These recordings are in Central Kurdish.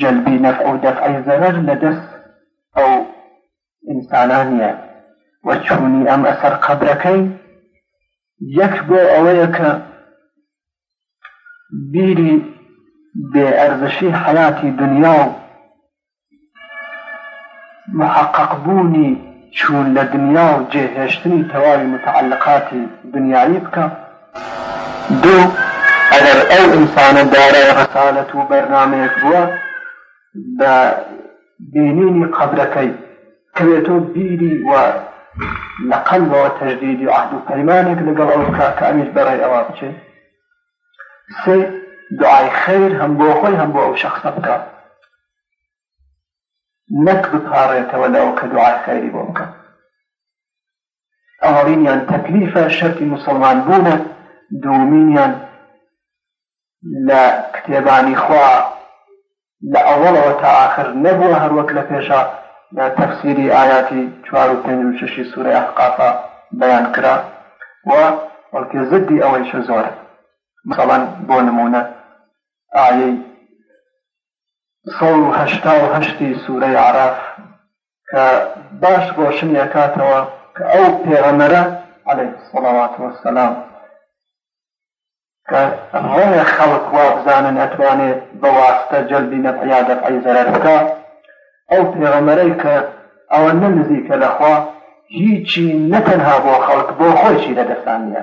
جەلبی نەفع و دەفعی زەرەر لە دەست ئەو ئینسانا نییە و چوونی ئەم ئەسەر قەبرەکەی یەک بۆ ئەوەیە کە بیری بێ ئەرزشی حیاتی دنیا و محقق بوونی چوون لە دنیا و جێهێشتنی تەواوی متعلقاتی دنیایی بکە دوو، ئەگەر ئەو ئینسانە دارای ڕەسالەت و بەرنامەیەک بووە، بە بینینی قەبرەکەی، کەوێتۆ بیری و لە قەلبەوە تەژدیدی عەهد و پەیمانێک لەگەڵ ئەو بکا کە ئەویش بەڕێی ئەوا بچێ. سێ، دوعای خەیر هەم بۆ خۆی هەم بۆ ئەو شەخسە بکا، نەک بپاڕێتەوە لە ئەو کە دوعای خەیری بۆ بکا. ئاڵینیان تەکلیفە شەرتی موسڵمان بوونە دوومینیان لە کتێبانی خوا لە ئەوەڵەوە تا ئاخر نەبووە هەروەک لە پێشە لە تەفسیری ئاياتی چوار و پێنج و شەشی سوورەی ئەحقافە بەیان کرا و بەڵکێ زدی ئەوەیشە زۆرە مەسەڵەن بۆ نمونە ئایەی سەد و هەشتا و هەشتی سوورەی عراف کە باش ڕۆشنی ئەکاتەوە کە ئەو پێغەمبەرە علیه الصلوات و السلام کە ڕەنگە خەڵک وابزانن ئەتوانێت بە واستە جەلبی نەفعیا دەفعی زەرەر بکە ئەو پێغەمەرەی کە ئەوە نەنزیکە لەخوا هیچی نەتەنها بۆ خەڵک بۆ خۆشی لە دەستانە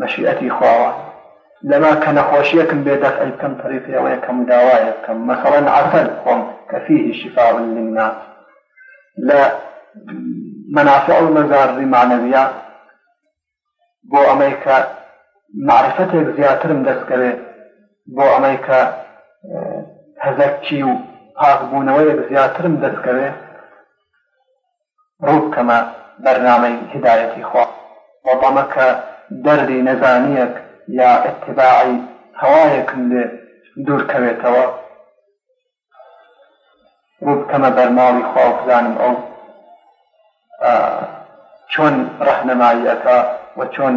مەشیئەتی خواوەن لەمە کە نەخۆشیەکم بێ دەفعی بکەم طریقی ئەوەیە کەم داوایە بکەم مەسەڵەن عەسەل بخۆم کە فیه شفاء للناس لە منافع و مەزاری معنەویە بۆ ئەمەی کە معرفەتێک زیاترم دەستکەوێ بۆ ئەمەی کە هەزەکی و پاکبوونەوەیەک زیاترم دەستکەوێ ڕوو بکەمە بەرنامەی هیدایەتی خوا و بەمە کە دەردی نەزانییەک یا ئیتباعی هەوایەکم لێ دوور کەوێتەوە ڕوو بکەمە بەر ماڵی خوا و بزانم ئەو چۆن ڕەهنەمایی ئەکا و چۆن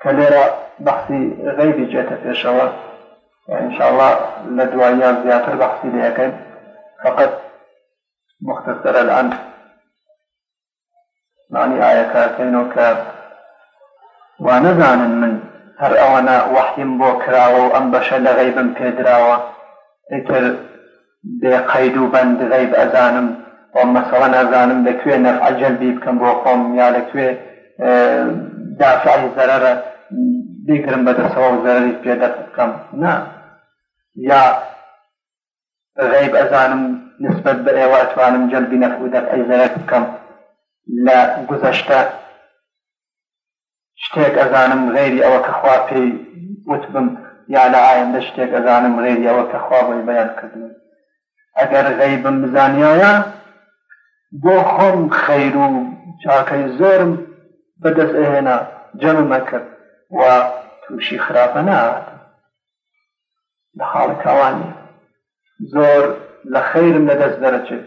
کە لێرە بەحسی غەیبی جێتە پێشەوە انشاءله لە دواییان زیاتر بەحسی لەکەین فقط مختصر الآن معنی ئاەکەکەینەوە کە وانەزانن من هەر ئەوەنە وەحیم بۆ کراوە و ئەم بەشە لە غەیبم پێدراوە ئیتر بێ قەید و بەند غەیب ئەزانم و مەسەڵەن ئەزانم لە کوێ نەفعە جەلبی بکەم بۆ خۆم یا لە کوێ دافعی زەرەرە بیگرم بە دەسەوە و زەرەری پێ دەفع بکەم نا یا غەیب ئەزانم نسبەت بە ئێوە ئەتوانم جەلبی نەفع و دەفعی زەرەر بکەم لە گوزەشتە شتێک ئەزانم غەیری ئەوە کە خوا پێی وتبم یا لە ئایندە شتێک ئەزانم غەیری ئەوە کە خوا بۆی بەیان کردووم ئەگەر غەیبم بزانیایە بۆ خۆم خەیر و چاکەی زۆرم بەدەست ئەهێنا جەمم ئەکرد و تووشی خراپە نەهاتم لە حاڵی تاوانی زۆر لە خەیرم لەدەست دەرەچێت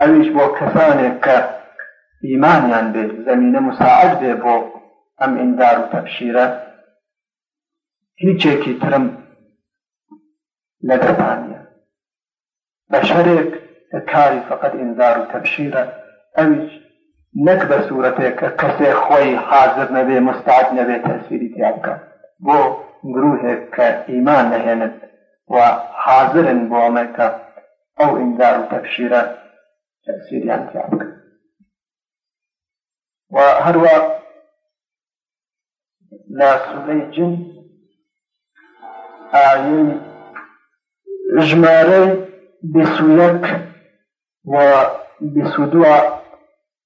ئەویش بۆ کەسانێک کە ئیمانیان بێ زەمینە مساعد بێ بۆ ئەم ئیندار و تەبشیرە هیچێکی ترم لە دەستانە بە شەرێک کە کاری فقط ئیندار و تەبشیرە ئەویش نەک بە سوورەتێک کە کەسێ خۆی حاضر نەبێ مستعد نەبێ تەسیری تیا بکە بۆ گروهێک کە ئیمان نەهێنن و حاضرن بۆ ئەمەکە ئەو ئینذار و تەبشیرە تەفسیریان تیا بکەن و هەروە لە سورەی جن ئایەی ژمارەی بیست و یەک و بیست و دووە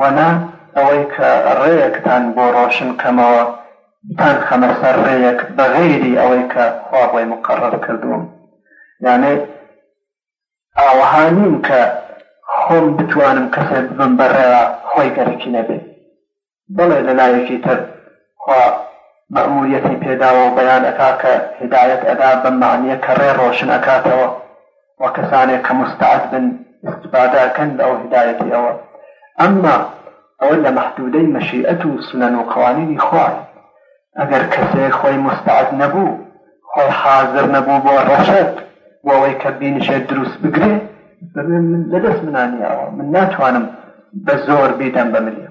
و نا ئەوەی کە ڕێیەکتان بۆ ڕۆشن کەمەوە بتان خەمە سەر ڕێیەک بە غەیری ئەوەی کە خوا بۆی موقەڕەر کردووم یانێ ئاوەها نیم کە خۆم بتوانم کەسێ ببم بە ڕێ خۆی گەرەکی نەبێ بەڵێ لە لایەکی تر خوا مەئموریەتی پێداوە و بەیان ئەکا کە هیدایەت ئەدا بەم مەعنیە کە ڕێ ڕۆشن ئەکاتەوە و کەسانێک کە موستەعد بن ئیستفادە ئەکەن لە ئەو هیدایەتی ئەوە ئەمما ئەوە لە مەحدودەی مەشیئەت و سنن و قوانینی خوایە ئەگەر کەسێک خۆی موستەعد نەبوو خۆی حازر نەبوو بۆ ڕەشەک بۆ ئەوەی کە بینشێت دروست بگرێ فەرمێ من لە دەست منا نییە ئەوە من ناتوانم بە زۆر بیدەم بە ملیە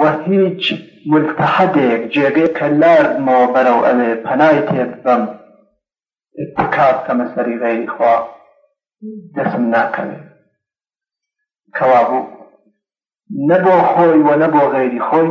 و هیچ مولتەحەدێک جێگەی کە لاردمەوە بەرەو ئەوێ پەنای تێ ببەم ئیتیکا بکەمە سەری غەیری خوا دەسم ناکەوێ کەوابوو نە بۆ خۆی و نە بۆ غەیری خۆی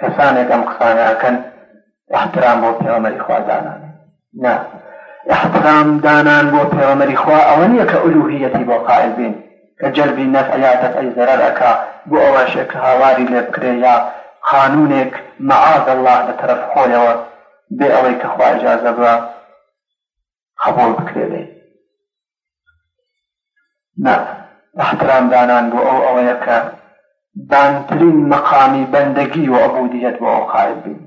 کەسانێک ئەم قسانە ئەکەن احترام بۆ پێوەمەری خوا دانان نا احترام دانان بۆ پێوەمەری خوا ئەوە نییە کە ئولوهیەتی بۆ قائل بین کە جەلبی نەفع یا دەفعی زەرەر ئەکا بۆ ئەوەشێک کە هاواری لێ بکرێ یا قانونێک معاذ الله لە طرف خۆیەوە بێ ئەوەی کە خوا ئیجازە بە قەبووڵ بکرێنێ. نا، ئیحترام دانان بۆ ئەو ئەوەیە کە بانترین مەقامی بەندەگی و عبودیەت بۆ ئەو قائل بین.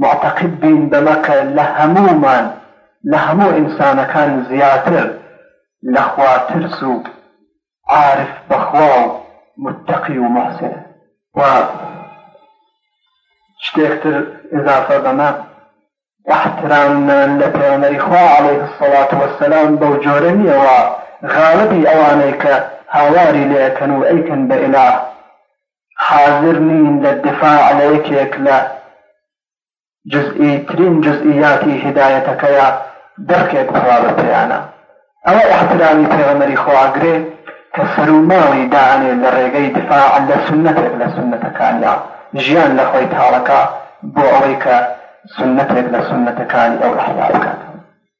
موعتەقید بین بەمە کە لە هەموومان، لە هەموو ئینسانەکان زیاتر لە خوا ترس و عارف بەخوا و متەقی و محسن و شتێکتر اضافە بەمە احتراممان لە پێغمەری خوا عليه الصلاة والسلام بەو جۆرە نیەوە غاڵبی ئەوانەی کە هاواری لێکەن و ئەیکەن بە ئیلاه حازر نین لە دفاع لە یەکێک لە جزئی ترین جزئیاتی هیدایەتەکەیە دەقێک بڕا بە پێیانە ئەوە ئیحترامی پێغەمبەری خوا ئەگرێ کە سەرو ماڵی دائەنێ لە ڕێگەی دفاع لە سوننەتێک لە سوننەتەکانیا ژیان لە خۆی تاڵەکا بۆ ئەوەی کە سوننەتێک لە سوننەتەکانی ئەو ئیحیا بکاتەوە.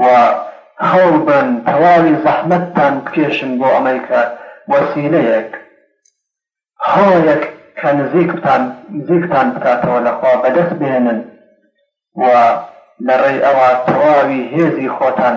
و هەوڵبەن تەواوی زەحمەتتان بکێشن بۆ ئەمەی کە وەسیلەیەک هۆیەک کە نزیکتان نزیکتان بکاتەوە لە خوا بەدەست بێنن و لەڕێی ئەوە تەواوی هێزی خۆتان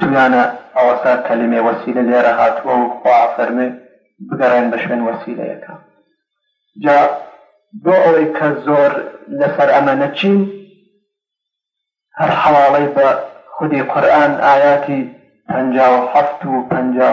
دویانە ئەوەسا کەلیمەی وەسیلە لێرە هاتووە و خوا ئەفەرموێ بگەڕێن بە شوێن وەسیلەیەکە جا بۆ ئەوەی کە زۆر لەسەر ئەمە نەچین هەر حواڵەی بە خودی قورآن ئاياتی پەنجا و حەفت و پەنجا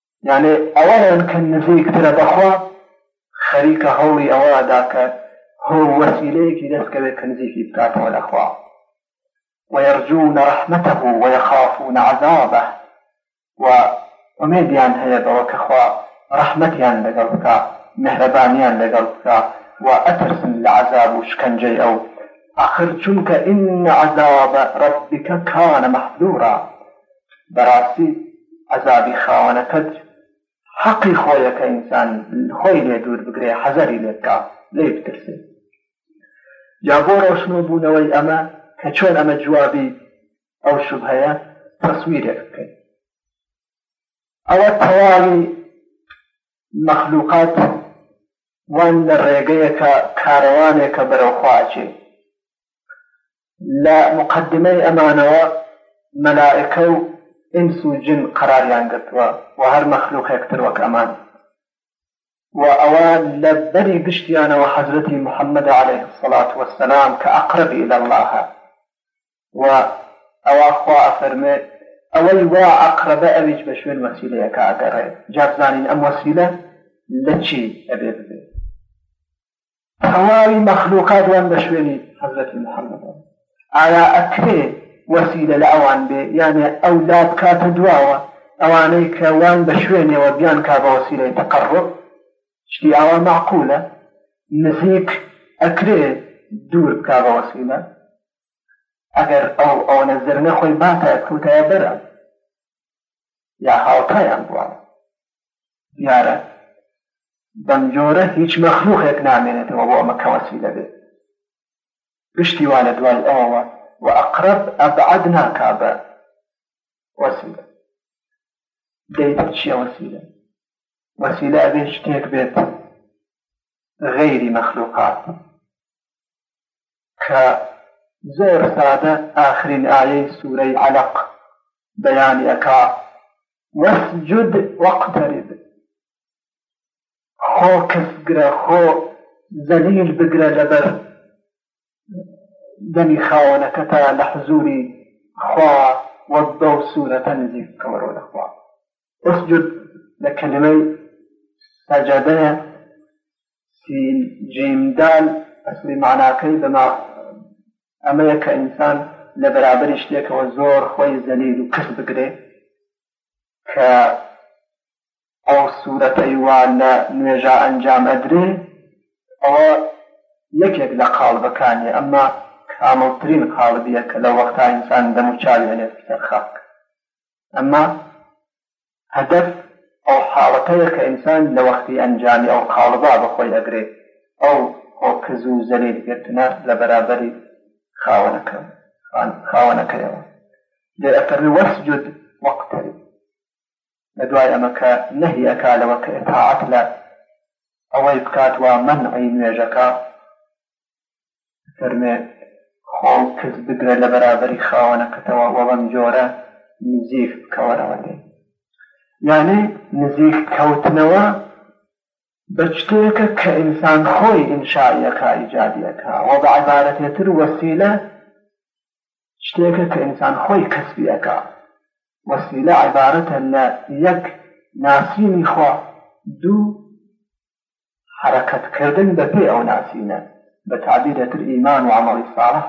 یانێ ئەوەیان کە نزیکترە بەخوا خەریکە هەوڵی ئەوە ئەداکە هۆ وەسیلەیەکی دەستکەوێت کە نزیکی بکاتەوە لەخوا ويرجون رحمته ويخافون عذابه و ئومێدیان هەیە بەوە کەخوا ڕەحمەتیان لەگەڵ بکە مهرەبانیان لەگەڵ بکە و ئەترسن لە عذاب و شکنجەی ئەو ئەخر چونکە إن عذاب ربك كان محذورا بەڕاستی عەزابی خاوەنەکەت حەقی خۆیە کە ئینسان خۆی لێ دوور بگرێ حەزەری لێ بکا لێی بترسێ جا بۆ ڕۆشنو بوونەوەی ئەمە کە چۆن ئەمە جوابی ئەو شوبهەیە تەسویرێک بکەین ئەوە تەواوی مەخلوقات وان لە ڕێگەیەکە کارەوانێکە بەرەوخواچێ لە موقەدیمەی ئەمانەوە مەلائیکە و ئینس و جن قەراریان گرتووە و هەر مەخلوقێک تر وەک ئەمان و ئەوە لە بەری گشتیانەوە حەزرەتی محمد علیه الصلاة والسلام کە اقرب الى الله و ئەوە خوا ئەفەرمێ ئەوەی وا ئەقربە ئەویش بە شوێن وەسیلەیەکە ئەگەڕێ جابزانین ئەم وەسیلە لە چی ئەبێ ببێ تەواوی مەخلوقات وان لە شوێنی حەزرەتی محەممەدەوە ئایا ئەکرێ وەسیلە لە ئەوان بێ یانێ ئەو لا بکاتە دواوە ئەوانەی کە وان بە شوێنەوە بیان کا بە وەسیلەی تەقڕب شتی ئاوا معقولە نزیک ئەکرێ دوور بکا بە وەسیلە ئەگەر ئەو ئەوەنە زرنە خۆی باتە کەوتایە بەرە یا هاوتایان بووە دیارە بەم جۆرە هیچ مەخلوقێک نامێنێتەوە بۆ ئەمە کەوەسی دەبێت گشتی وا لە دوای ئەوەوە و ئەقرب ئەبعد ناکا بە وەسیلە دەیتر چییە وەسیلە وەسیلە ئەبێ شتێک بێت غەیری مەخلوقات کە زۆر سادە ئاخرین ئایەی سورەی علق بەیانی ئەکا واسجد واقترب خۆ کز گرە خۆ زەلیل بگرە لەبەر دەمی خاوەنەکەتا لە حزوری خوا وە بەو سورەتە نزیک بکەوە لە خوا اسجد لە کەلیمەی سەجەدەیە سین جیم دال ئەسلی معناکەی بەما ئەمەیە کە ئینسان لە بەرابری شتێکەوە زۆر خۆی زەلیل و کەس بگرێ کە ئەو سوورەتەی وا لە نوێژا ئەنجام ئەدرێ ئەوە یەکێک لە قاڵبەکانی ئەمما کامڵترین قاڵبیە کە لە وەختا ئینسان دەم و چاوێنێت سەر خاک ئەمە هەدەف ئەو حاڵەتەیە کە ئینسان لە وەختی ئەنجامی ئەو قاڵبە بە خۆی ئەگرێ ئەو هۆکز و زەلیل گرتنە لە بەرابەری خاوەنەکە خاوەنەکەیەوە لێ ئەفەرمی وەسجد وەقتەری لە دوای ئەمە کە نەهی ئەکا لەوە کە ئتاعەت لە ئەوەی بکات وا منعی نوێژەکە فەرمێ خۆ کز بگرە لە بەرابەری خاوەنەکەتەوە وە بەم جۆرە نزیک بکەوەرەوە لێ یعنی نزیک کەوتنەوە بە شتێکە کە ئینسان خۆی ئینشایەکە ئیجادیەکە و بە عبارەتێتر وەسیلە شتێکە کە ئینسان خۆی کەسبیەکە وەسیلە عبارەتە لە یەک ناسینی خوا دوو حەرەکەتکردن بە پێی ئەو ناسینە، بە تەعبیرێ تر ئیمان و عەمەڵی ساڵح،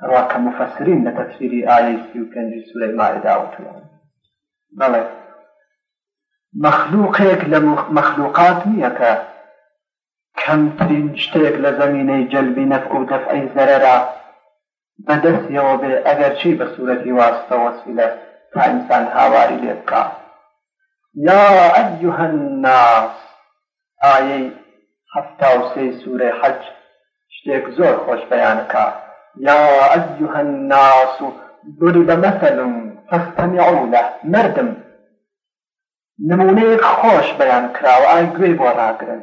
هەروا کە موفەسرین لە تەفسیری ئایەی سی و پێنج ی سورەی مائیدە وتویانە، بەڵێ مەخلوقێک لە مەخلوقات نییە کە کەمترین شتێک لە زەمینەی جەلبی نەفع و دەفعی زەرەرە بە دەستیەوە بێ ئەگەرچی بە سورەتی واسطە وەسیلە تا ئینسان هاواری لێ بکا یا ایها الناس ئایەی حەفتا و سێی سورەی حەج شتێک زۆر خۆش بەیان ئەکا یا ایها الناس ضرب مثل فاستمعوا له مردم نمونەیەک خۆش بەیان کراوە ئای گوێی بۆ ڕاگرن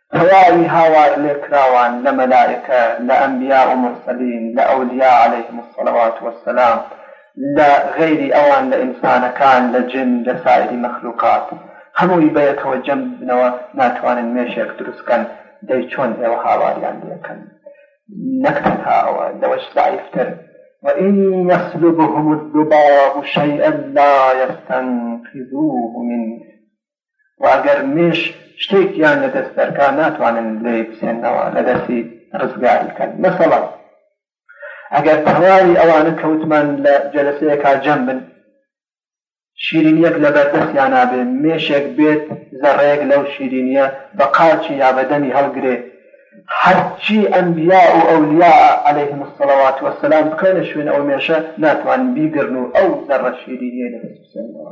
تەواوی هاوارلێکراوان لە مەلائیکە، لە ئەنبیا و مورسەلین، لە ئەولیا عەلەیهم الصلوات والسلام، لە غەیری ئەوان لە ئینسانەکان، لە جن، لە سائیری مەخلوقات. هەمووی بەیەکەوە جەم ببنەوە ناتوانن مێشێک دروست کەن، دەی چۆن ئێوە هاواریان لێکەن؟ نەک تەنها ئەوە، لەوەش زەعیفتر. وَإِن یسلبهم الذباب شیئا لا یستنقذوه منه و ئەگەر مێش شتێکیان لە دەست دەرکا ناتوانن لێی بسێنەوە لە دەستی ڕزگار بکەن مەسەڵە ئەگەر تەواوی ئەوانە کەوتمان لە جەلسەیەکا جەم بن شیرینیەک لە بەردەستیان نابێ مێشێک بێت زەڕێک لەو شیرینیە بە قاچی یا بەدەمی هەڵگرێ هەرچی ئەمبیا و ئەولیا عليهلەیهم الصلوات وسلام بکەونە شوێن ئەو مێشە ناتوانن بیگرن و ئەو زەڕە شیرینیە لە بەسوسێنەوە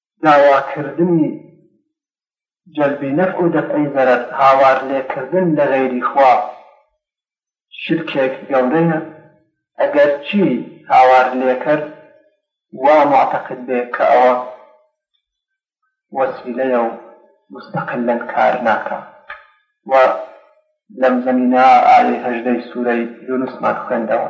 داواکردنی جەلبی نەفع و دەفعی زەرەر، هاوار لێکردن لە غەیری خوا شرکێک گەورەیە، ئەگەرچی هاوار لێکەر وا موعتەقد بێ کە ئەوە وەسیلەیە و موستەقلەن کار ناکا وە لەم زەمینە ئایەی هەژدەی سورەی یونسمان خوێندەوە.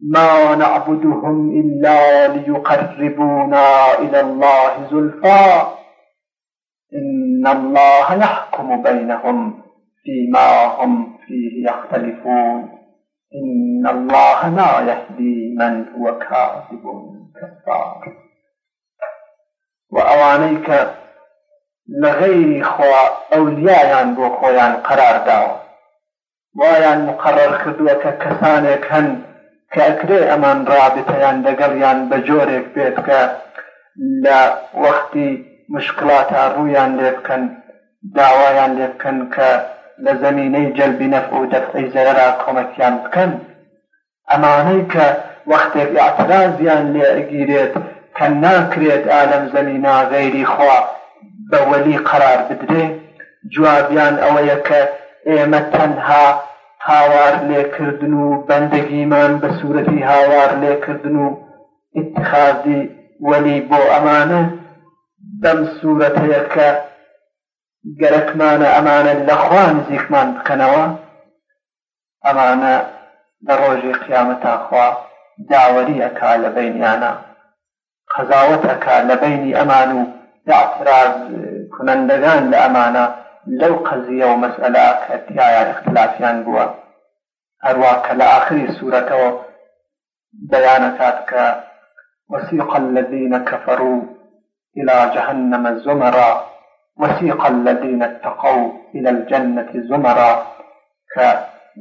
ما نعبدهم إلا ليقربونا إلى الله زلفا إن الله يحكم بينهم فيما هم فيه يختلفون إن الله لا يهدي من هو كاذب كفار وأوانيك لغير خوا أولياء بو خويا قرار داوة وایان مقەڕەر کردووە کە کەسانێک هەن کە ئەکرێ ئەمان ڕابتەیان لەگەڵیان بە جۆرێک بێت کە لە وەختی مشکڵاتا ڕوویان لێ بکەن، داوایان لێ بکەن کە لە زەمینەی جەلبی نەفع و دەفعی زەرەرا کۆمەکیان بکەن. ئەمانەی کە وەختێک ئیعترازیان لێ ئەگیرێت کە ناکرێت ئا لەم زەمینە غەیری خوا بە وەلی قەرار بدرێ جوابیان ئەوەیە کە ئێمە تەنها هاوار لێ کردن و بەندەگیمان بە سورەتی هاوار لێ کردن و ئیتخازی وەلی بۆ ئەمانە بەم سورەتەیە کە گەرەکمانە ئەمانە لە خوا نزیکمان بکەنەوە ئەمانە لە ڕۆژی قیامەتا خوا داوەری ئەکا لە بەینیانا قەزاوەت ئەکا لە بەینی ئەمان و ئیعتراز کونەندەگان لە ئەمانە لەو قەزیە و مەسئەلە کە تیایا ئختلافیان بووە هەروا کە لە ئاخری سورەتەوە بەیانە تا بکە وسیق الذین کفروا الی جهنم زمرا وسیق الذین اتقوا الی الجنە زمرا کە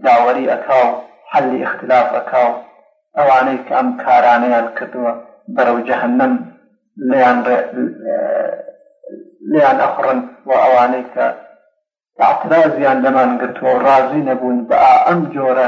داوەری ئەکا و حەلی ئختلاف ئەکا و ئەوانەی کە ئەم کارانەیان کردووە بەرەو جەهەنەم لێیان لێیان ئەخڕن و ئەوانەی کە اعترازیان لەمان گرتووە و ڕازی نەبوون بە ئەم جۆرە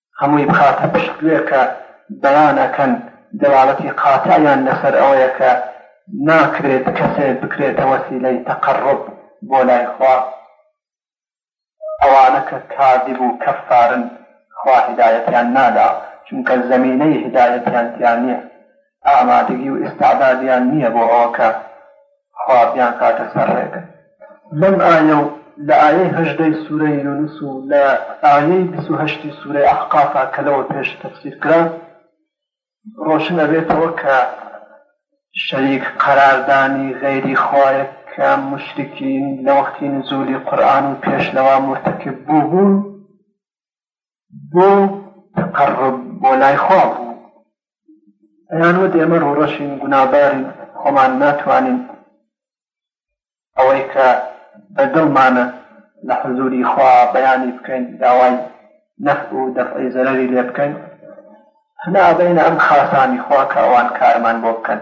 هەمووی بخاتە پشت گوێ کە بەیان ئەکەن دەلالەتی قاتعیان لەسەر ئەوەیە کە ناکرێت کەسێ بکرێتە وەسیلەی تەقەڕوب بۆ لای خوا ئەوانە کە کاذب و کەفارن خوا هیدایەتیان نادا چونکە زەمینەی هیدایەتیان تیا نیە ئامادەگی و ئیستعدادیان نییە بۆ ئەوە کە خوا بیانخاتە سەر ڕێگر. لەم ئایە و لە ئایەی هەژدەی سورەی یونس و لە ئایەی بیست و هەشتی سورەی ئەحقافا کە لەوە پێش تەفسیر کرا ڕۆشن ئەبێتەوە کە شەریک قەراردانی غەیری خوایە کە موشریکین لە وەختی نزولی قورئان و پێش لەوا مرتەکب بووبوون بۆ تقرب بۆ لای خوا بوو ئەیان وت ئێمە ڕوڕەشین گونابارین خۆمان ناتوانین ئەوەی کە بە دڵمانە لە حزوری خوا بەیانی بکەین داوای نەف و دەفعی زەرری لێ بکەین هەنا بینە ئەم خاسانی خوا کە ئەوان کارمان بۆ بکەن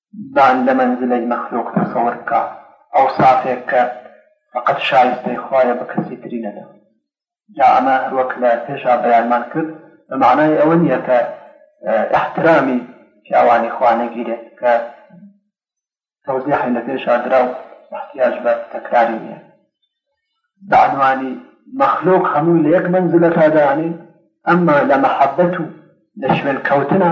بان لە مەنزلەی مەخلوق تەسەور بکا ئەوسافێک کە فەقەت شایستەی خوایە بە کەسی تری نەدا جا ئەمە هەروەک لە پێشا بەیانمان کرد بە مەعنای ئەوە نییە کە ئیحترامی پیاوانی خوا نەگیرێت کە تەوزیحی لە پێشا درا و احتیاج بە تەکراری نییە بەعنوانی مەخلوق هەمووی لە یەک منزلە تادانێ ئەمما لە مەحەبەت و لە شوێن کەوتنە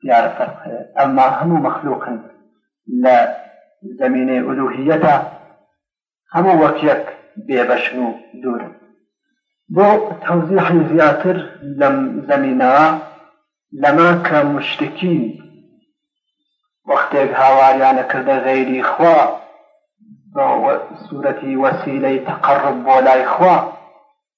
دیارە سەر بخەوێت ئەمما هەموو مەخلوقن لە زمینەی ئولوهیەتە هەموو وەک یەک بێبەشن و دوورن بۆ تەوزیحی زیاتر لەم زمینەوە لەما کە مشتکین وەختێک هاواریانە کردە غەیری خوا بە سوورەتی وەسیلەی تەقڕب بۆ لای خوا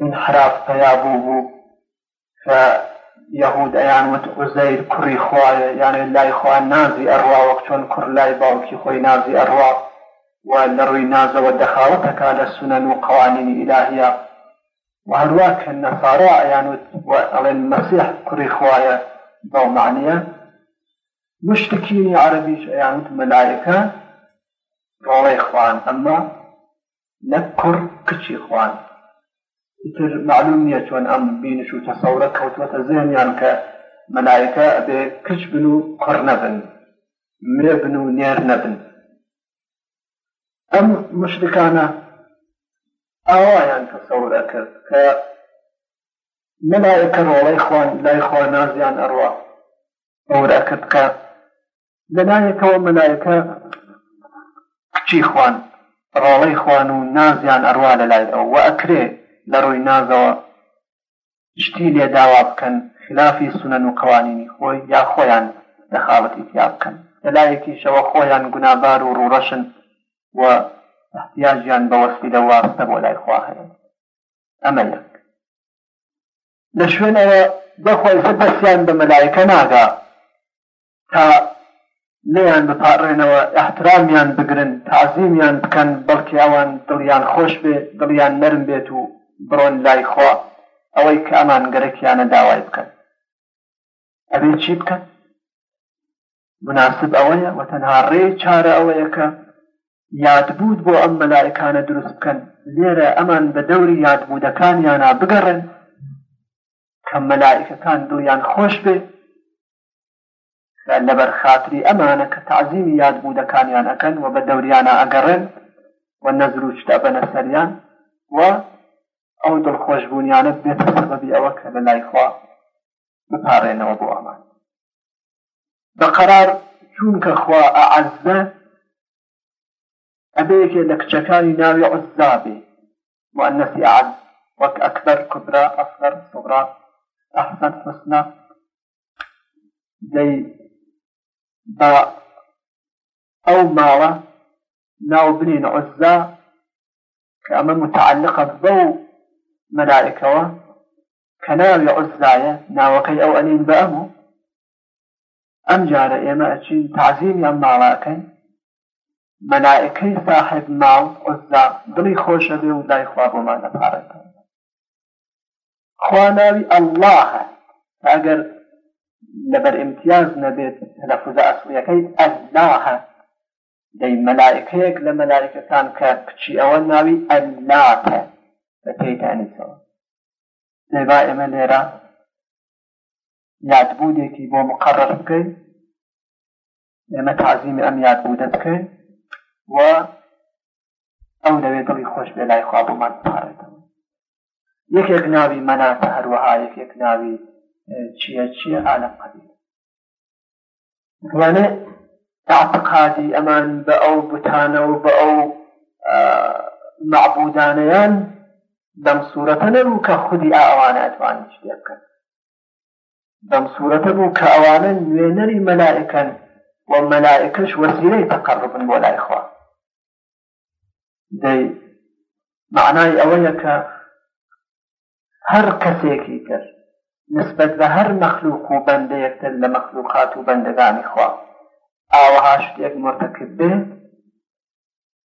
ئینحراف پەیا بوو بوو کە یەهود ئەیان وت عزەیر کوڕی خوایە یانێ لای خوا نازی ئەڕوا وەک چۆن کوڕ لای باوکی خۆی نازی ئەڕوا و لە ڕووی نازەوە دەخاوەتەکە لە سونەن و قەوانینی ئیلاهیە و هەروە کە نەسارا ئەیان وت و ئەڵێن مەسیح کوڕی خوایە بەو معنیە مشتکینی عەربیش ئەیان وت مەلایەکە ڕۆڵەی خوان ئەمما نەک کوڕ کچی خوان ئیتر مەعلوم نیە چۆن ئەم بینش و تەسەورە کەوتوەتە زێنیان کە مەلایکە ئەبێ کچ بن و کوڕ نەبن مێ بن و نێر نەبن ئەم مشرکانە ئاوایان تەسەورە کرد کە مەلایەکە ڕۆڵەی خوان لای خوا نازیان ئەڕوا ئەورە کرد کە لەلایەکەوە مەلایەکە کچی خوان ڕۆڵەی خوان و نازیان ئەڕوا لە لای ئەو و ئەکرێ لە ڕووی نازەوە شتی لێ داوا بکەن خلافی سونەن و قوانینی خۆی یا خۆیان دەخاڵەتی تیا بکەن لەلایەکیشەوە خۆیان گونابار و ڕوڕەشن و احتیاجیان بە وەسیلە واستە بۆ لای خوا هەیە ئەمە یەک لە شوێنەوە بەخۆی دەستیان بە مەلایەکە ناگا تا نەیان بپاڕێنەوە ئیحترامیان بگرن تازیمیان بکەن بەڵکێ ئەوان دڵیان خۆش بێ دڵیان نەرم بێت و بڕۆن لای خوا ئەوەی کە ئەمان گەرەکیانە داوای بکەن ئەبێ چی بکەن مناسب ئەوەیە وە تەنها ڕێ چارە ئەوەیە کە یادبوود بۆ ئەم مەلایکانە دروست بکەن لێرە ئەمان بە دەوری یادبوودەکانیانە بگەڕێن کە مەلایکەکان دڵیان خۆش بێ کە لەبەر خاتری ئەمانە کە تەعزیمی یاد بوودەکانیان ئەکەن و بە دەوریانا ئەگەڕێن و نەزر و شتە بەنە سەریان و ئەو دڵخۆشبوونیانە بێتە سەبەبی ئەوە کە لە لای خوا بپارێنەوە بۆ ئەمان بەقەرار چونکە خوا ئەعەزە ئەبێ یەکێ لە کچەکانی ناوی عوزا بێ موئەنەسی ئەعەز وەک ئەکبەر کوبرا ئەسغەر سوغرا ئەحسەن حوسنا دەی با ئەو ماوە ناو بنین عوزا کە ئەمە متعلقە بەو مەلایەکەوە کە ناوی عوزایە ناوەکەی ئەو ئەنین بە ئەموو ئەم جارە ئێمە ئەچین تەعزیمی ئەم ماڵە ئەکەین مەلائکەی ساحێب ماڵ عوزا دڵی خۆش ئەبێ و لای خوا بۆمان ئەپارێتەوە خوا ناوی ئەڵڵاهە ئەگەر لەبەر امتیاز نەبێت تەلەفوزە ئەسڵیەکەی ئەللاهە دەی مەلائکەیەک لە مەلائکەکان کە کچی ئەوە ناوی ئەللاتە لە پێیتانیتەوە دەی با ئێمە لێرە یادبوودێکی بۆ مقەڕەر بکەین ئێمە تعزیمی ئەم یادبوودە بکەین و ئەو لەوێ دڵی خۆش بێ لای خوا بۆمان بپارێتەوە یەکێک ناوی مەناتە هەروەها یەکێک ناوی چیە چیە ئالم قەبی دوانێ اعتقادی ئەمان بە ئەو بتانە و بە ئەو معبودانەیان بەم سوورەتە نەبوو کە خودی ئاوانە ئەتوانی شتێ بکەن بەم سورەتە بوو کە ئەوانە نوێنەری مەلائکەن و مەلائکەش وەسیلەی تەقەڕبن بۆ لای خوا دەی معنای ئەوەیە کە هەر کەسێکی تر نسبەت بە هەر مەخلوق و بەندەیەکتر لە مەخلوقات و بەندەگانی خوا ئاوەها شتێک مرتەکرد بێت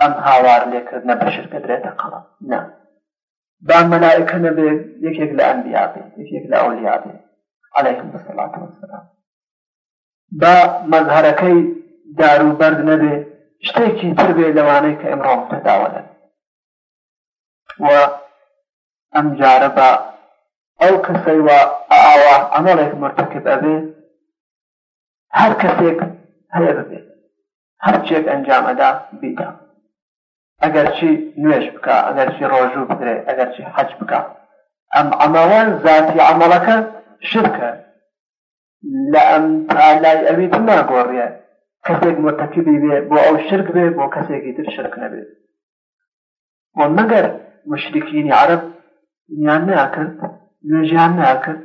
ئەم هاوار لێکردنە بەشر دەدرێتە قەڵم نا با مەلایکە نەبێ یەکێک لە ئەنبیا بێ یەکێک لە ئەولیا بێ عەلەیهم بەسەڵات وەسەلام با مەزهەرەکەی دار و بەرد نەبێ شتێکی تر بێ لەوانەی کە ئەمڕۆ تەداوەدەن و ئەم جارە بە ئەو کەسەی وە ئاوا ئەمەڵێک مرتکب ئەبێ هەر کەسێک هەیە ببێت هەرچیەک ئەنجام ئەدا بیکا ئەگەرچی نوێش بکە ئەگەرچی ڕۆژوو بگرێ ئەگەرچی حەج بکە ئەم ئەمەڵە زاتی ئەمەڵەکە شرکە لە ئەم تا لای ئەوی تر ناگۆڕیە کەسێک مرتەکیبی بێ بۆ ئەو شرک بێ بۆ کەسێکی تر شرک نەبێت و مەگەر مشرکینی عرب یان ناکرد نوێژیان ناکرد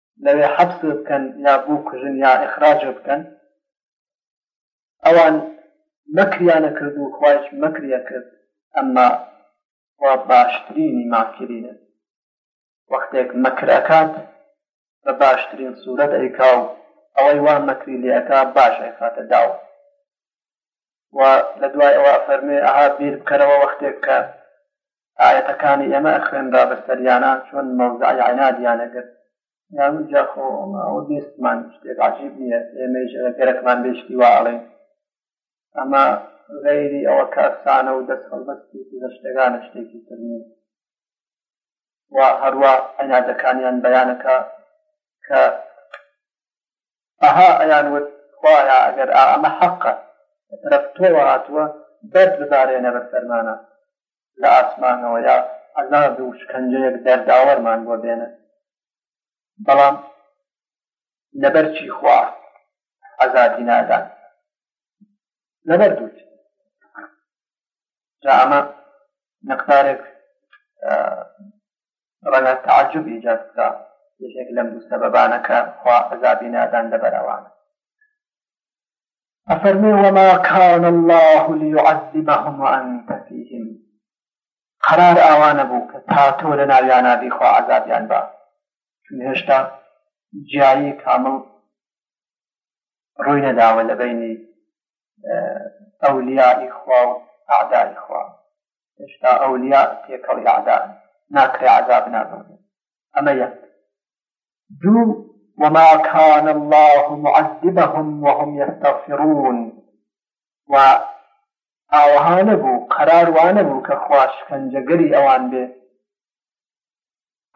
لەوێ حەبسێ بکەن یا بکوژن یا ئخراجێ بکەن ئەوان مەکریانە کرد و خوایش مەکریە کرد ئەمما وا باشترینی ماکرینە وەختێک مەکر ئەکات بە باشترین سوورەت ئەیکا و ئەوەی وا مەکری لێ ئەکا باش ئەیخاتە داوە و لە دوای ئەوە فەرمێ ئەها بیر بکەرەوە وەختێک کە ئاەتەکانی ئێمە ئەخوێنرا بەسەریانە چۆن مەوزعی عینادیانەگرت یاجا خۆ ئەوە بیستمان شتێک عجیب نییە ئێمەش گەرەکمان بێشتی وا ئەڵێن ئەمە غەیری ئەوە کە ئەفسانە و دەست هەڵبەستێکی لە شتەکانە شتێکی تر نیە و هەروە عینادەکانیان بەیانەکە کە ئەها ئەیان وت خوایە ئەگەر ئا ئەمە حەقە لە تەرەف تۆوە هاتووە بەرد ببارێنە بەر سەرمانە لە ئاسمانەوە یا عەزاب و شکەنجەیەک دەرداوەرمان بۆ بێنە بەڵام لەبەر چی خوا عەزابی نادان لەبەر دووچ جا ئەمە مقدارێک ڕەنگە تەعەجوب ئیجاد بکا یەکێک لەم دوو سەبەبانە کە خوا عەزابی نادان لەبەر ئەوانە أفرمي وما كان الله ليعذبهم وأنت فيهم قرار ئاوانە بوو کە تا تۆ لە ناویانە بیخوا عذابیان بە چون هێشتا جیایی کامڵ ڕووی نەداوە لە بینی ئەولیایی خوا و ئادای خوا هێشتا ئەولیا تێکەڵی عذاب ناکرێ عذاب نابن ئەمە یەک دوو وما كان الله معذبهم وهم يستغفرون و ئاوەها نەبوو قەرار وا نەبوو کە خوا شکنجەگەری ئەوان بێ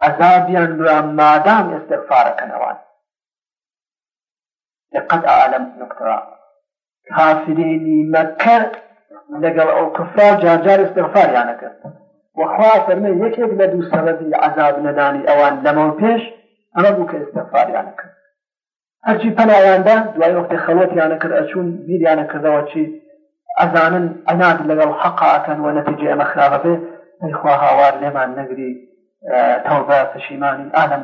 عذابیان لە مادام ئێستەفارەکەنەوان دقت ئالم نقطە کافرینی مەکە لەگەڵ ئەو کوفرا جارجار استغفاریانە کرد وخوا فەرمە یەکێک لە دوو سەبەبی عذاب نەدانی ئەوان لەمەو پێش ئەمە بوو کە استغفاریانە کرد هەرچی پەنایاندا دوای وەختی خەڵەتیانە کرد ئەچوون بیریانە کردەوە چی ئەزانن ئەناد لەگەڵ حەقاکەن و نەتیجێ ئەمە خراپە بێ ئەیخوا هاوار لێمان نەگری تەوبە پەشیمانی ئالم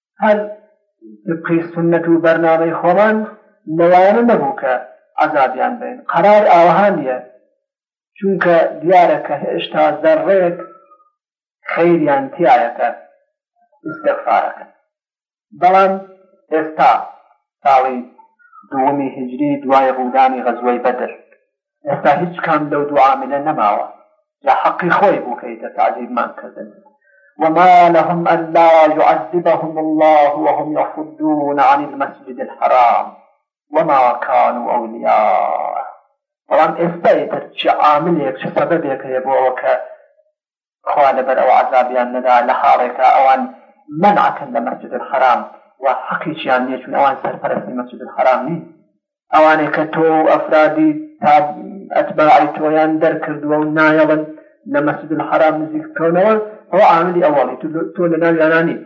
هەر تبقی سنەت و بەرنامەی خۆمان لەوانە نەبوو کە عذابیان بین قەرار ئاوها نییە چونکە دیارە کە هێشتا زەڕێک خەیریان تایەکە استغفارەکە بەڵام ئێستا ساڵی دووەمی هجری دوای ڕوودانی غەزوەی بەدر ئێستا هیچ کام لەو دوو عاملە نەماوە لە حەقی خۆی بوو کە ئیتر تعذیبمان کردن وما لهم ألا يعذبهم الله وهم يصدون عن المسجد الحرام وما كانوا أولياءه بەڵام ئێستا ئیتر چ عاملێک چ سەبەبێک هەیە بۆ ئەوە کە خوا لەبەر ئەوە عەزابیان نەدا لە حاڵێکا ئەوان مەنعەکەن لە مەسجد الحرام و حەقیشیان نیە چون ئەوان سەرپەرەستی مەسجد الحرام نین ئەوانەی کە تۆ و ئەفرادی تا ئەتباعی تۆیان دەرکردووە و نایەڵن لە مەسجد الحرام نزیک بکەونەوە ئەوە عاملی ئەوەڵی تۆ لە ناویانانیت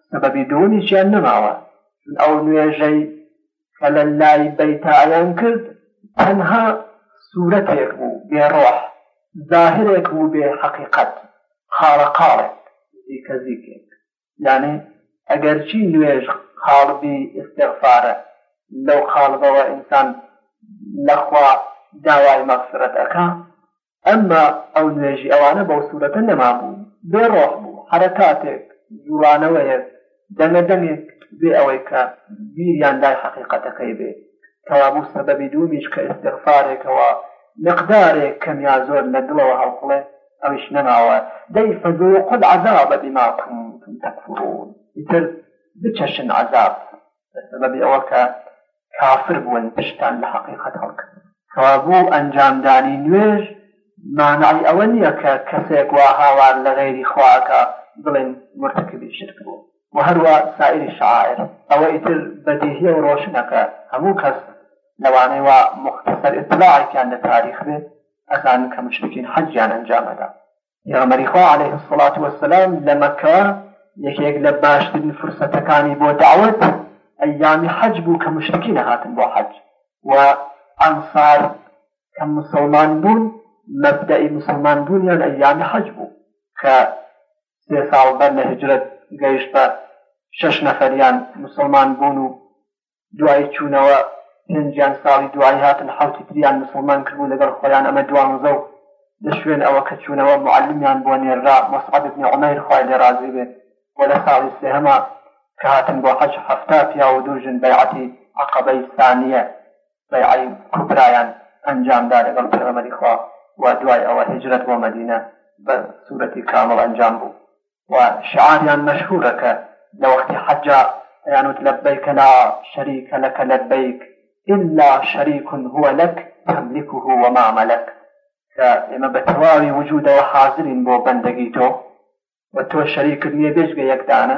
سەبەبی دووەمیشیان نەماوە چون ئەو نوێژەی کە لە لای بەیتائیان کرد تەنها سوورەتێک بوو بێ ڕۆح زاهرێک بوو بێ حەقیقەت قاڵە قاڵێک زیکە زیکێک یانێ ئەگەرچی نوێژ قاڵبی ئستغفارە لەو قاڵبەوە ئینسان لەخوا داوای مەغفرەت ئەکا ئەمما ئەو نوێژی ئەوانە بەو سورەتە نەمابوو، بێ ڕۆح بوو، حەرەکاتێک، جووڵانەوەیەک، دەنگە دەنگێک بێ ئەوەی کە بیریان لای حەقیقەتەکەی بێ، کەوابوو سەبەبی دوومیش کە ئیستیغفارێکە وا میقدارێک کەم یا زۆر لە دڵەوە هەڵقوڵێ ئەویش نەماوە، دەی فذوقوا العذاب بما کنتم تکفرون ئیتر بچەشن عەزاب بەسەبەبی ئەوە کە کافر بوون پشتان لە حقیقەت هەڵکرد کەوابوو ئەنجامدانی نوێژ مانعی ئەوە نییە کە کەسێک وا هاوار لە غێری خواکە بڵێن مرتەکەبی شرک بوو و هەروە سائری شعائر ئەوە ئیتر بەدیهیە و ڕۆشنەکە هەموو کەس لەوانەی وا مختصر ئطلاعێکیان لە تاریخ بێ ئەزانن کە مشتکین حەجیان ئەنجامەدا پێغەمبەری خوا علیه الصلاة والسلام لە مەکە یەکێک لە باشترین فرسەتەکانی بۆ دعوت ئەیامی حەج بوو کە مشتکی نەهاتن بۆ حەج و ئەنصار کە مسلمان بوون مەبدەئی مسلمان بوونیان ئەیامی حەج بوو کە سێ ساڵ بەر لە هجرت گەیشت بە شەش نەفەریان مسلمان بوون و دوای چوونەوە پێنجیان ساڵی دوایی هاتن حەوتی تریان مسوڵمان کردبوو لەگەڵ خۆیان ئەمە دوانزە و لە شوێن ئەوە کە چوونەوە معەلمیان بۆ نێررا مصعب بن عمیر خوای لێ ڕازی بێت و لە ساڵی سێهەما کە هاتن بۆ حەج حەفتا پیاو و دوو ژن بەیعەتی عەقەبەی سانیە بەیعەی کوبرایان ئەنجامدا لەگەڵ پێغەمبەری خوا و دوای ئەوە هیجرەت بۆ مەدینە بە سورەتی کامڵ ئەنجام بوو و شیعاریان مەشهوورە کە لە وەختی حەجا پێیان وت لبیک لا شریک لک لبیک الا شریک هو لک تملکه و ما ملک کە ئێمە بە تەواوی وجوودەوە حازرین بۆ بەندەگی تۆ و تۆ شەریکت نییە بێجگە یەک دانە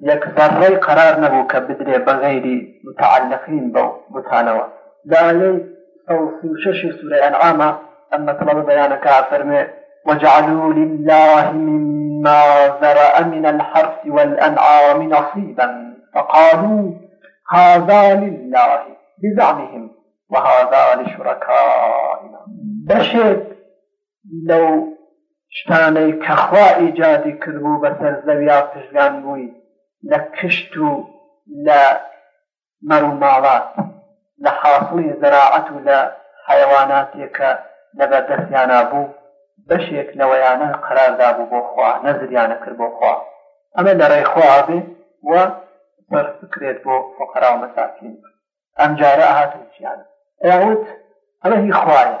يكثر ري قرار نبو كبدري بغير متعلقين بو بتانوا دالي أو في وششي سورة أنعامة أما طلب بيانك أفرمي وجعلوا لله مما ذرأ من الحرث والأنعام نصيبا فقالوا هذا لله بزعمهم وهذا لشركائنا بشك لەو شتانەی کە خوا ئیجادی کردبوو بەسەر زەویا پشگان بووی لە کشت و لە مەروماڵات لە حاصڵی زەراعەت و لە حەیواناتێکە لە بەردەستیانە بوو بەشێک لەوەیانە قەراردا بوو بۆ خوا نەزریانە کرد بۆ خوا ئەمە لە ڕێخوا بێ و سەر بکرێت بۆ فقرا و مەساکین ئەمجارە هاتن چیانە ئەوت ئەمە هی خوایە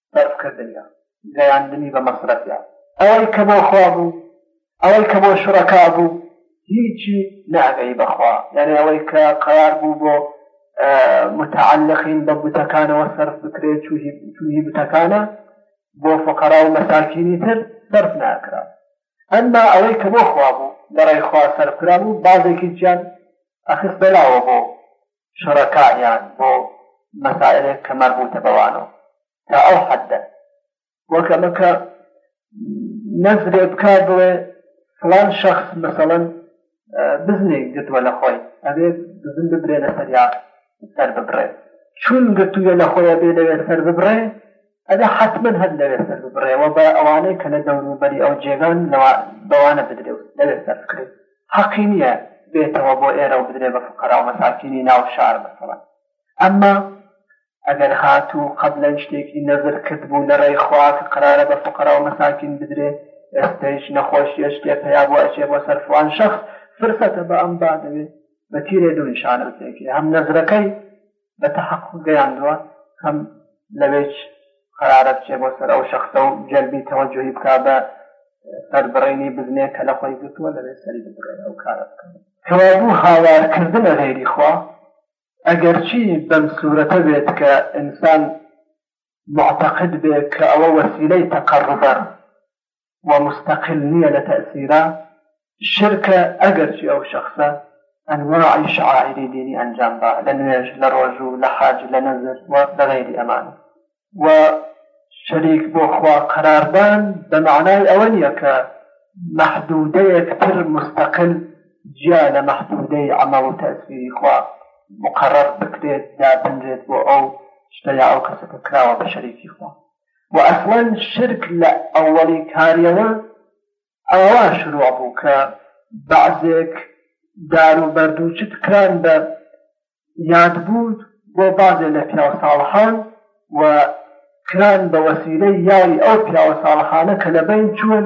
سەرف کردنیە گەیاندنی بە مەسرەفیان ئەوەی کە بۆ خوا بوو ئەوەی کە بۆ شوڕەکا بوو هیچی ناگەی بەخوا یعنی ئەوەی کە قرار بوو بۆ متعلقین بە بوتەکانەوە سەرف بکرێت چوهی بتەکانە بۆ فقرا و مەساکینی تر سەرف ناکرا ئەمما ئەوەی کە بۆ خوا بوو لەڕێی خوا سەرکرا بوو بازێکی جیان ئەخست بەلاوە بۆ شەڕەکانیان بۆ مەسائلێک کە مەربووتە بەوانەوە تا ئەو حەددە وەکەمەکە نەزرێ بکار بڵێ فلان شخص مثلا بزنێ گرتووە لە خۆی ئەبێ بزن ببرێ لە سەریا سەر ببڕێ چون گرتووە لە خۆیە بێ لەوێ سەر ببڕێ ئەدە حەتمەن هەر لەوێ سەر ببڕێ و بە ئەوانەی کە لە دەوروو بەری ئەو جێگان لەوە بەوانە بدرێ و لەوێ سەر بکرێ حەقی نییە بێتەوە بۆ ئێرە و بدرێ بە فوقەرا و مەساکینی ناو شار مەسەڵەن ئەمما ئەگەر هاتوو قەبلەن شتێکی نەزر کرد بوو لە ڕێی خوا کە قەرارە بە فوقەرا و مەساکین بدرێ ئێستەیش نەخۆشیە شتێ پیا بۆ ئەچێ بۆ سەر فڵان شەخص فرسەتە بە ئەم با دەوێ بە تیرێ دوو نیشانە بتێکێ هەم نەزرەکەی بە تەحەقوق گەیاندووە هەم لەوێچ قەرارە بچێ بۆ سەر ئەو شەخسە و جەلبی تەوەجوهی بکا بە سەربڕینی بزنێ کە لە خۆی گرتووە لەوێ سەری ببڕێ ئەو کارە بکەن کەوابوو هاوارکردنە غەیری خوا ئەگەرچی بەم سورەتە بێت کە ئینسان معتەقد بێ کە ئەوە وەسیلەی تەقەڕوبە و مستقل نیە لە تەئسیرە شرکە ئەگەرچی ئەو شەخسە ئەنواعی شەعائیری دینی ئەنجام دا لە نوێژ لە ڕۆژوو لە حەج لە نەزر و لە غەیری ئەمانە و شەریک بۆ خوا قەراردان بە مەعنای ئەوە نیە کە مەحدودەیەک تر مستقل جیا لە مەحدودەی عەمەڵ و تەئسیری خوا مقەڕەڕ بکرێت دابنرێت بۆ ئەو شتە یا ئەو کەسە کە کراوە بە شەریکی خوا. وە ئەسڵەن شرک لە ئەوەڵی کاریەوە ئاوا شروع بوو کە بەعزێک دار و بەردووچت کران بە یاد بوود بۆ بازێ لە پیاو ساڵحان و کران بە وەسیلەی یاری ئەو پیاوە ساڵحانە کە لە بین چوون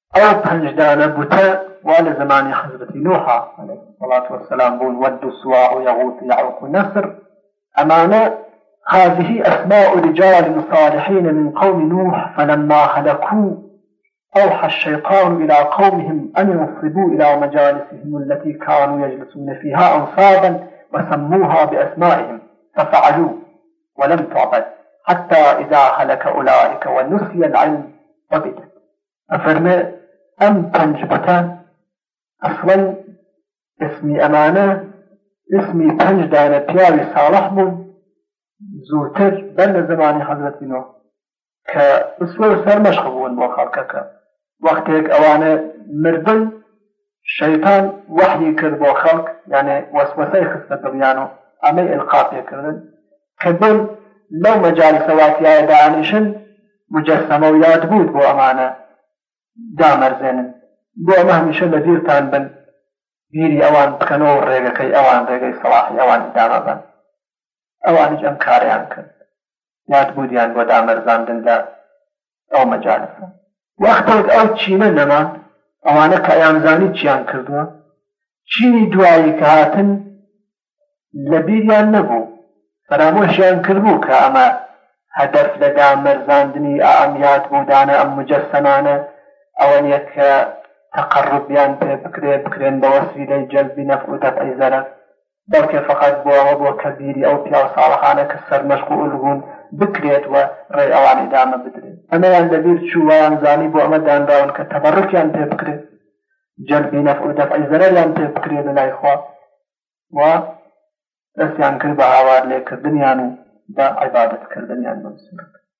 ئەو پەنجدانە بوتە وا لە زمانی حەزبەتی نوحا وڵات وەسەسلام بوون وەد و سووا و یەغوت یعوق نصر امانه هذه أسماء رجال صالحين من قوم نوح فلما هلكوا أوحى الشيطان إلى قومهم أن ينصبوا إلى مجالسهم التي كانوا يجلسون فيها أنصابا وسموها بأسمائهم ففعلوا ولم تعبد حتى إذا هلك أولئك ونسي العلم وبدت ئەفەرمێ ئەم پەنج بتە ئەسڵەن ئسمی ئەمانە ئسمی پەنج دانە پیاوی ساڵح بوون زووتر بەر لە زمانی حەزەتی نۆ کە ئسوە و سەرمەشق بوون بۆ خەڵکەکە وەختێک ئەوانە مردن شەیتان وەحی کرد بۆ خەڵک یانێ وەسوەسەی خستە دڵیان و ئەمەی ئلقا پێکردن کە دێن لەو مەجالیسە واتیایە دانیشن مجەسەمە و یاد بووت بۆ ئەمانە دامەرزێنن بۆ ئەمە هەمیشە لە بیرتان بن بیری ئەوان بکەنەوە ڕێگەکەی ئەوان ڕێگەی سەڵاحی ئەوانی دامەبەن ئەوانیش ئەم کاریان کرد یاد بودیان بۆ دامەرزاندن لە ئەو مەجالەکە وەختێک ئەو چینە نەمان ئەوانە کە یانزانی چیان کردووە چینی دوایی کە هاتن لە بیریان نەبوو فەرامۆشیان کردبوو کە ئەمە هەدەف لە دامەرزاندنی ئەم یاد بوودانە ئەم مجەسەمانە ئەوە نیە کە تەقڕبیان پێ بکرێ بکرێن بە وەسیلەی جەلبی نەفع و دەفعی زەرە بەڵکێ فەقەت بۆ ئەوە بووە کە بیری ئەو پیاو ساڵەحانە کە سەرمەشق و ئولغوون بکرێت و ڕێی ئەوان ئیدامە بدرێت. ئەمەیان لە بیر چوو وایان زانی بۆ ئەمە دانراون کە تەبەڕوکیان پێ بکرێت، جەلبی نەفع و دەفعی زەرەریان پێ بکرێت لە لای خوا و دەستیان کرد بە هاوار لێکردنیان و بە عیبادەت کردنیان بەم سورەتە.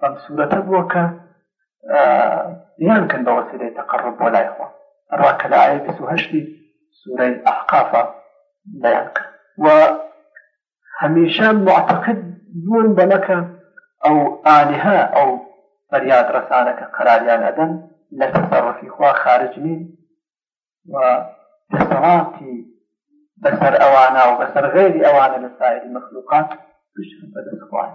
بەم سورەتە بووە کە بیانکەن بە وەسیلەی تەقەڕب بۆ لای خوا هەروە کە لە ئاەی هەشتی سورەی ئەحقافە بەیان کرد و هەمیشە معتەقد بوون بەمەکە ئەو ئالیها ئەو فەریاد ڕەسانەکە قەراریان ئەدەن لە تەسەڕفی خوا خارج نین و دەسەڵاتی بەسەر ئەوانە و بەسەر غێری ئەوانە لە سایری مەخلوقات بشن بەدەستخوای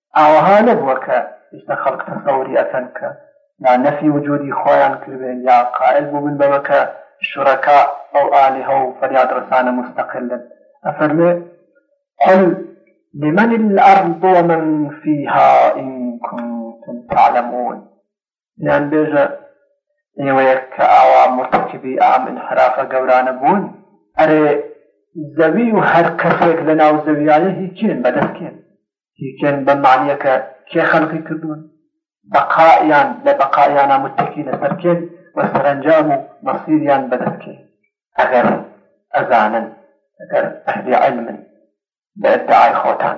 ئاوەها نەبووە کە ئیستا خەڵک تەسەوری ئەکەن کە یا نەفی وجودی خۆیان کردێن یا قائل بوون بەوە کە شرەکە ئەو ئالیهە و فەریاد ڕسانە مستەقلن ئەفەرمێ قل لمن الأرض ومن فيها إن كنتم تعلمون یان بێژە ئێوەیەک کە ئاوا مورتەکیبی ئام ئینحرافە گەورانە بوون. ئەرێ زەوی و هەر کەسێک لە ناو زەویایە هی کێن بە دەست کێن؟ هی کێن بەم مەعنیەکە کێ خەلقی کردوون؟ بەقائیان لە بەقائیانا متەکی لە سەر کێن و سەرەنجام و مەسیریان بە دەست کێن؟ ئەگەر ئەزانن ئەگەر ئەهلی عیلمن بە ئیدعای خۆتان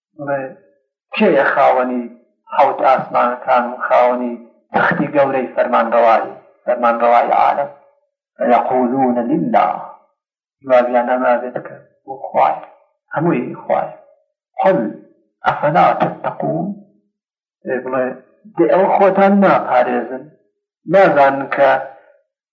بڵێ کێیە خاوەنی حەوت ئاسمانەکان و خاوەنی تەختی گەورەی فەرمانڕەوایی فەرمانڕەوایی عالم فیقولون لله جوابیان ئەما بێت کە بۆ خوای هەمووی خوای قل ئەفەلا تتەقون بڵێ دێ ئەوە خۆتان ناپارێزن نازانن کە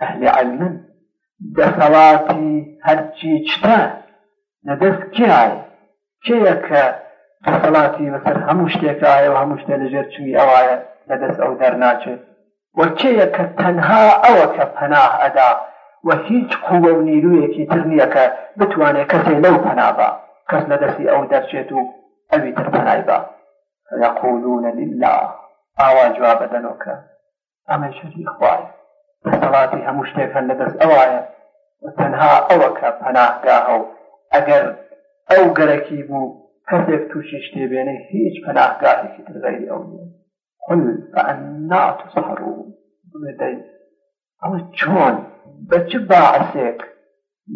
ئەهلی عەلمن دەسەڵاتی هەرچی چتە لەدەست کێایە کێیە کە دەسەڵاتی بەسەر هەموو شتێکایە و هەموو شتێ لەژێر چوی ئەوایە لەدەست ئەو دەرناچێت وەکێیە کە تەنها ئەوە کە پەناه ئەدا و هیچ قووە و نیرویەکی تر نییە کە بتوانێت کەسێ لەو پەنابا کەس لە دەستی ئەو دەرچێت و ئەوی تر پەنای با فیقولون لله ئاوا جوابە دەنۆکە ئەمەیش هەرزی خوایە دەسەڵاتی هەموو شتێک هەر لە دەست ئەوایە تەنها ئەوە کە پەناهگاهە و ئەگەر ئەو گەرەکی بوو کەسێک تووشی شتێ بێنێ هیچ پەناهگاهێکی تر غەیری ئەو نیە قل فأنا تسحرون بڵێدەی ئەوە چۆن بە چ باعسێک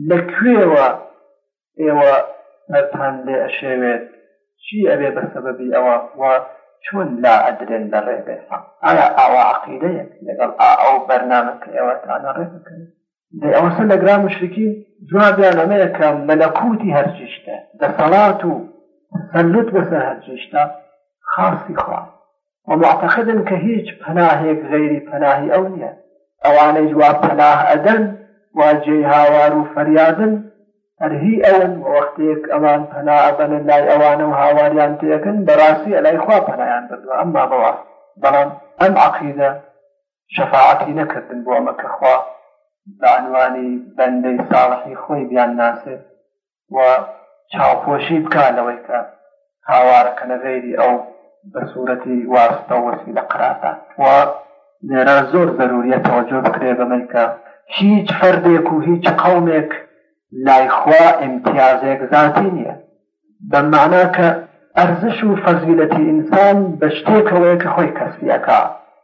لە کوێوە ئێوە سەرتان لێ ئەشێوێت چی ئەبێ بە سەبەبی ئەوە و چۆن لا ئەدرێن لە ڕێ بێ حەق ئایا ئاوا عەقیدەیەک لەگەڵ ئا ئەو بەرنامە کە ئێوە تانە ڕێ بکەن دەی ئەوە سە لە گرا مشرکین جوابیان ئەمەیە کە مەلەکوتی هەرچی شتە دەسەڵات و تەسەلوت بەسەر هەرچی شتە خاصی خوا و موعتەقدن کە هیچ پەناهێک غەیری پەناهی ئەو نییە، ئەوانەیش وا پەناه ئەدەن وا جێی هاوار و فەریادن هەر هی ئەون، وە وەختێک ئەوان پەنا ئەبەنە لای ئەوانە و هاواریان پێ ئەکەن بەڕاستی ئەلای خوا پەنایان بردوە ئەمما بەواسطە بەڵام ئەم عەقیدە شەفاعەتی نەکردن بۆ ئەمە کە خوا بە عنوانی بەندەی ساڵحی خۆی بیان ناسێ، و چاوپۆشی بکا لەوەی کە هاوارەکە لە غەیری ئەو بە سوورەتی واسطە و وەسیلە قەرار دان. و لێرە زۆر زەرووریە تەوەجۆ بکرێ بەمەی کە هیچ فەردێک و هیچ قەومێک لای خوا ئیمتیازێک زاتی نییە بەم مەعنا کە ئەرزش و فەزیلەتی ئینسان بە شتێکەوەیە کە خۆی کەسبی ئەکا،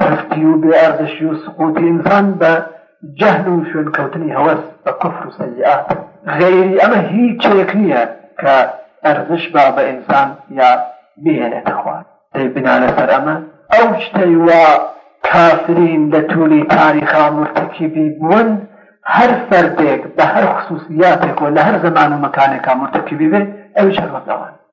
پەستی و بێ ئەرزشی و سقوتی ئینسان بە جەهل و شوێن کەوتنی هەوەس بە کوفر و سەیئات غەیری ئەمە هیچێک نیە کە ئەرزش با بە ئینسان یا بیهێنێتە خوار دەی بنا لەسەر ئەمە ئەو شتەی وا کافرین لە تولی تاریخا مورتەکیبی بوون هەر فەردێک بە هەر خسوسیاتێک و لە هەر زەمان و مەکانێکا مورتەکیبی بێ ئەویش هەر وەک ئەوان.